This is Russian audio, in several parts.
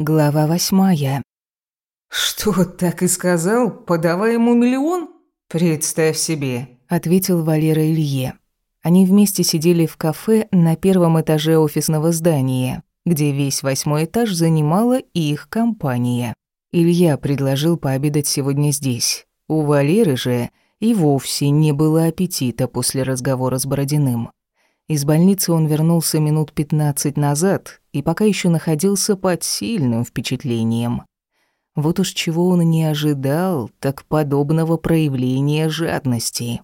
Глава восьмая. «Что, так и сказал? Подавай ему миллион? Представь себе», — ответил Валера Илье. Они вместе сидели в кафе на первом этаже офисного здания, где весь восьмой этаж занимала их компания. Илья предложил пообедать сегодня здесь. У Валеры же и вовсе не было аппетита после разговора с Бородиным. Из больницы он вернулся минут пятнадцать назад и пока еще находился под сильным впечатлением. Вот уж чего он не ожидал, так подобного проявления жадности.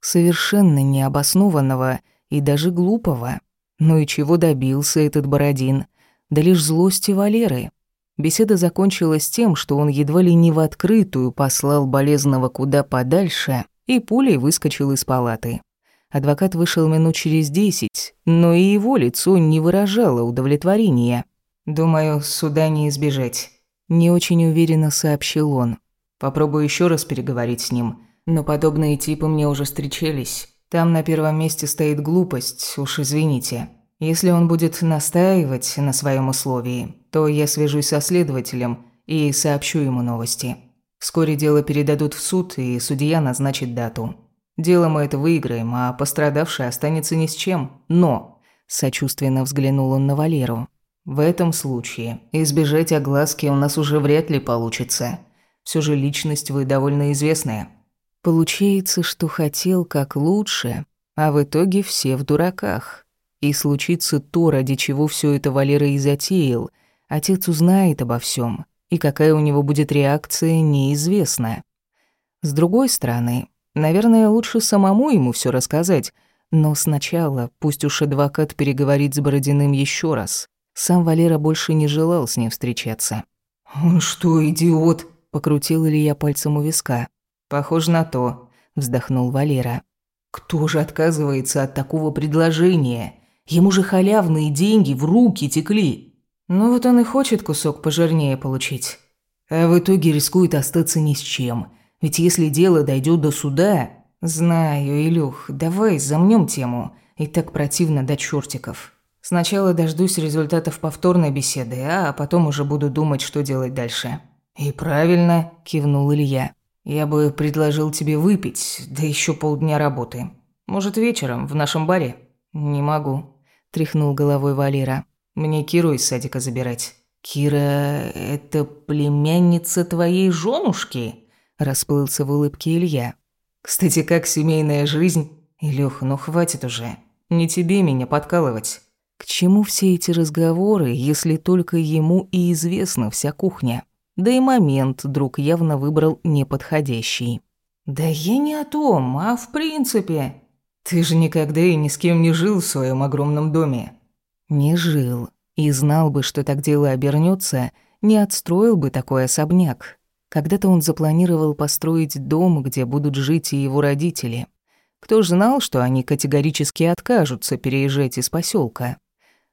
Совершенно необоснованного и даже глупого. Ну и чего добился этот Бородин? Да лишь злости Валеры. Беседа закончилась тем, что он едва ли не в открытую послал болезного куда подальше и пулей выскочил из палаты. Адвокат вышел минут через десять, но и его лицо не выражало удовлетворения. «Думаю, суда не избежать», – не очень уверенно сообщил он. «Попробую еще раз переговорить с ним, но подобные типы мне уже встречались. Там на первом месте стоит глупость, уж извините. Если он будет настаивать на своем условии, то я свяжусь со следователем и сообщу ему новости. Вскоре дело передадут в суд, и судья назначит дату». Дело мы это выиграем, а пострадавший останется ни с чем. Но, сочувственно взглянул он на Валеру, в этом случае избежать огласки у нас уже вряд ли получится. Все же личность вы довольно известная. Получается, что хотел как лучше, а в итоге все в дураках. И случится то, ради чего все это Валера и затеял. Отец узнает обо всем, и какая у него будет реакция, неизвестно. С другой стороны, Наверное, лучше самому ему все рассказать, но сначала пусть уж адвокат переговорит с Бородиным еще раз. Сам Валера больше не желал с ним встречаться. «Он что, идиот?» – покрутил Илья пальцем у виска. «Похоже на то», – вздохнул Валера. «Кто же отказывается от такого предложения? Ему же халявные деньги в руки текли». «Ну вот он и хочет кусок пожирнее получить. А в итоге рискует остаться ни с чем. Ведь если дело дойдет до суда... Знаю, Илюх, давай замнем тему. И так противно до чертиков. Сначала дождусь результатов повторной беседы, а потом уже буду думать, что делать дальше. И правильно, кивнул Илья. Я бы предложил тебе выпить, да еще полдня работы. Может, вечером в нашем баре? Не могу, тряхнул головой Валера. Мне Киру из садика забирать. Кира это племянница твоей женушки? Расплылся в улыбке Илья. «Кстати, как семейная жизнь?» «Илюх, ну хватит уже. Не тебе меня подкалывать». К чему все эти разговоры, если только ему и известна вся кухня? Да и момент друг явно выбрал неподходящий. «Да я не о том, а в принципе. Ты же никогда и ни с кем не жил в своем огромном доме». «Не жил. И знал бы, что так дело обернется, не отстроил бы такой особняк. Когда-то он запланировал построить дом, где будут жить и его родители. Кто ж знал, что они категорически откажутся переезжать из поселка?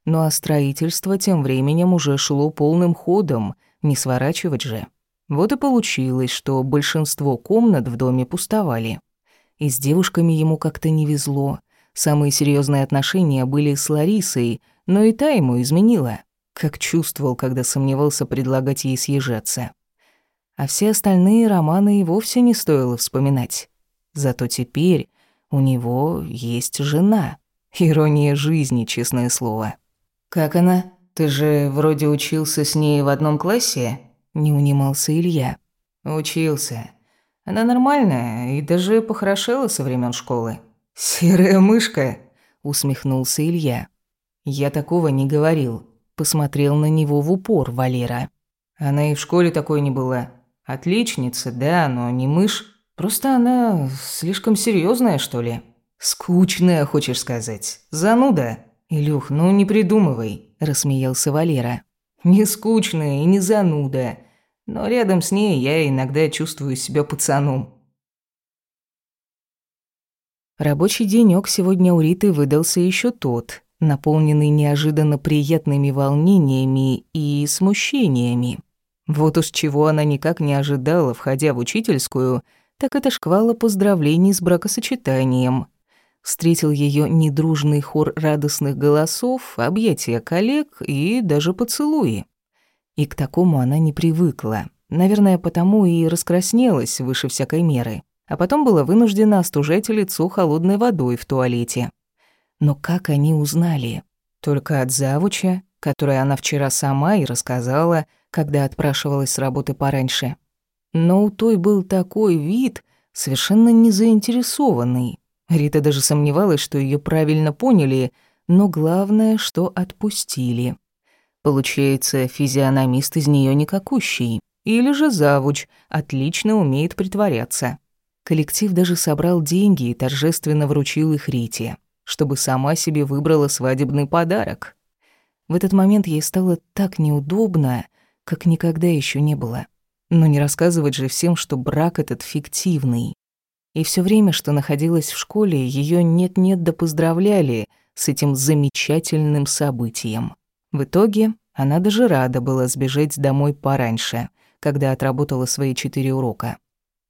Ну а строительство тем временем уже шло полным ходом, не сворачивать же. Вот и получилось, что большинство комнат в доме пустовали. И с девушками ему как-то не везло. Самые серьезные отношения были с Ларисой, но и та ему изменила. Как чувствовал, когда сомневался предлагать ей съезжаться а все остальные романы и вовсе не стоило вспоминать. Зато теперь у него есть жена. Ирония жизни, честное слово. «Как она? Ты же вроде учился с ней в одном классе?» Не унимался Илья. «Учился. Она нормальная и даже похорошела со времен школы». «Серая мышка?» усмехнулся Илья. «Я такого не говорил». Посмотрел на него в упор Валера. «Она и в школе такой не была. Отличница, да, но не мышь. Просто она слишком серьезная, что ли. Скучная, хочешь сказать. Зануда. Илюх, ну не придумывай, рассмеялся Валера. Не скучная и не зануда. Но рядом с ней я иногда чувствую себя пацаном. Рабочий денёк сегодня у Риты выдался еще тот, наполненный неожиданно приятными волнениями и смущениями. Вот уж чего она никак не ожидала, входя в учительскую, так это шквала поздравлений с бракосочетанием. Встретил ее недружный хор радостных голосов, объятия коллег и даже поцелуи. И к такому она не привыкла. Наверное, потому и раскраснелась выше всякой меры. А потом была вынуждена остужать лицо холодной водой в туалете. Но как они узнали? Только от завуча, которой она вчера сама и рассказала, когда отпрашивалась с работы пораньше. Но у той был такой вид, совершенно незаинтересованный. Рита даже сомневалась, что ее правильно поняли, но главное, что отпустили. Получается, физиономист из нее никакущий. Или же завуч, отлично умеет притворяться. Коллектив даже собрал деньги и торжественно вручил их Рите, чтобы сама себе выбрала свадебный подарок. В этот момент ей стало так неудобно, как никогда еще не было. Но не рассказывать же всем, что брак этот фиктивный. И все время, что находилась в школе, ее нет-нет да поздравляли с этим замечательным событием. В итоге она даже рада была сбежать домой пораньше, когда отработала свои четыре урока.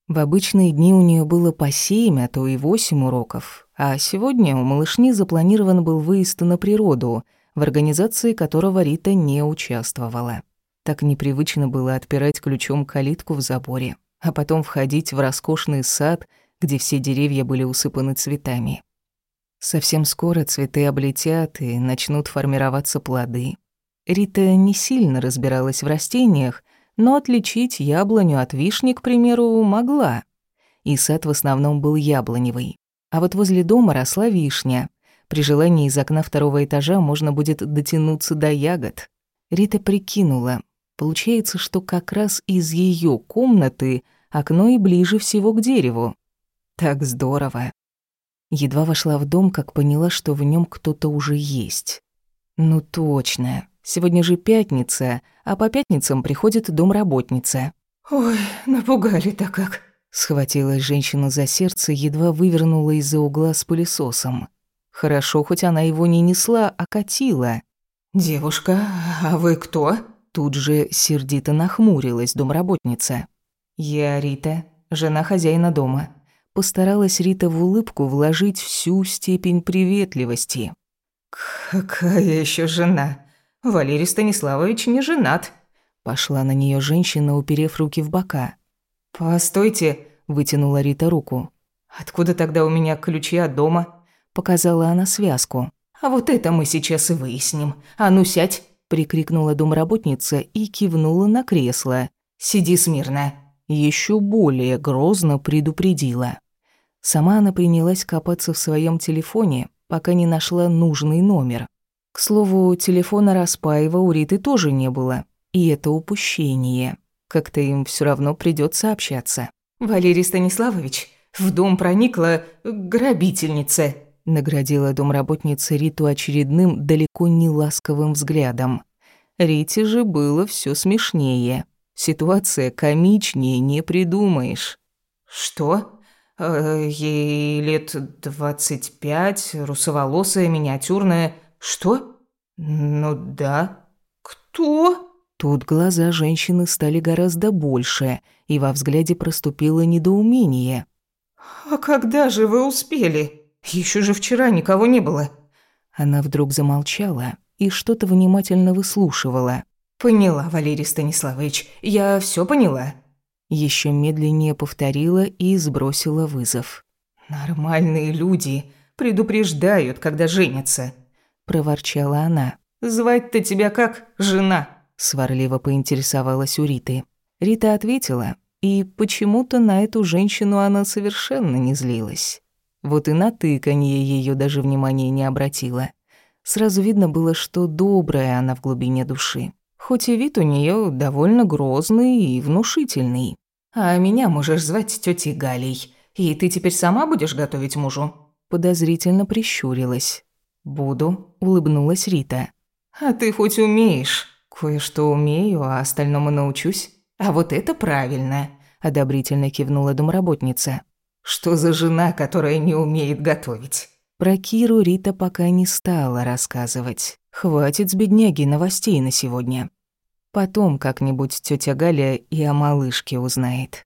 В обычные дни у нее было по семь, а то и восемь уроков, а сегодня у малышни запланирован был выезд на природу, в организации которого Рита не участвовала. Так непривычно было отпирать ключом калитку в заборе, а потом входить в роскошный сад, где все деревья были усыпаны цветами. Совсем скоро цветы облетят и начнут формироваться плоды. Рита не сильно разбиралась в растениях, но отличить яблоню от вишни, к примеру, могла. И сад в основном был яблоневый. А вот возле дома росла вишня. При желании из окна второго этажа можно будет дотянуться до ягод. Рита прикинула. Получается, что как раз из ее комнаты окно и ближе всего к дереву. Так здорово. Едва вошла в дом, как поняла, что в нем кто-то уже есть. Ну точно. Сегодня же пятница, а по пятницам приходит домработница. «Ой, напугали-то как!» Схватилась женщина за сердце, едва вывернула из-за угла с пылесосом. Хорошо, хоть она его не несла, а катила. «Девушка, а вы кто?» Тут же сердито нахмурилась домработница. «Я Рита, жена хозяина дома. Постаралась Рита в улыбку вложить всю степень приветливости. «Какая еще жена? Валерий Станиславович не женат». Пошла на нее женщина, уперев руки в бока. «Постойте», – вытянула Рита руку. «Откуда тогда у меня ключи от дома?» Показала она связку. «А вот это мы сейчас и выясним. А ну сядь!» – прикрикнула домработница и кивнула на кресло. «Сиди смирно!» Еще более грозно предупредила. Сама она принялась копаться в своем телефоне, пока не нашла нужный номер. К слову, телефона Распаева у Риты тоже не было, и это упущение. Как-то им все равно придется общаться. «Валерий Станиславович, в дом проникла грабительница», наградила домработница Риту очередным далеко не ласковым взглядом. Рите же было все смешнее. Ситуация комичнее не придумаешь. «Что?» Э, ей лет двадцать пять, русоволосая, миниатюрная. Что? Ну да. Кто? Тут глаза женщины стали гораздо больше, и во взгляде проступило недоумение. «А когда же вы успели? Еще же вчера никого не было». Она вдруг замолчала и что-то внимательно выслушивала. «Поняла, Валерий Станиславович, я все поняла. Еще медленнее повторила и сбросила вызов. «Нормальные люди предупреждают, когда женятся», – проворчала она. «Звать-то тебя как жена?» – сварливо поинтересовалась у Риты. Рита ответила, и почему-то на эту женщину она совершенно не злилась. Вот и на тыканье ее даже внимания не обратила. Сразу видно было, что добрая она в глубине души хоть и вид у нее довольно грозный и внушительный. «А меня можешь звать тетей Галей, и ты теперь сама будешь готовить мужу?» Подозрительно прищурилась. «Буду», — улыбнулась Рита. «А ты хоть умеешь?» «Кое-что умею, а остальному научусь». «А вот это правильно», — одобрительно кивнула домработница. «Что за жена, которая не умеет готовить?» Про Киру Рита пока не стала рассказывать. Хватит с бедняги новостей на сегодня. Потом как-нибудь тетя Галя и о малышке узнает.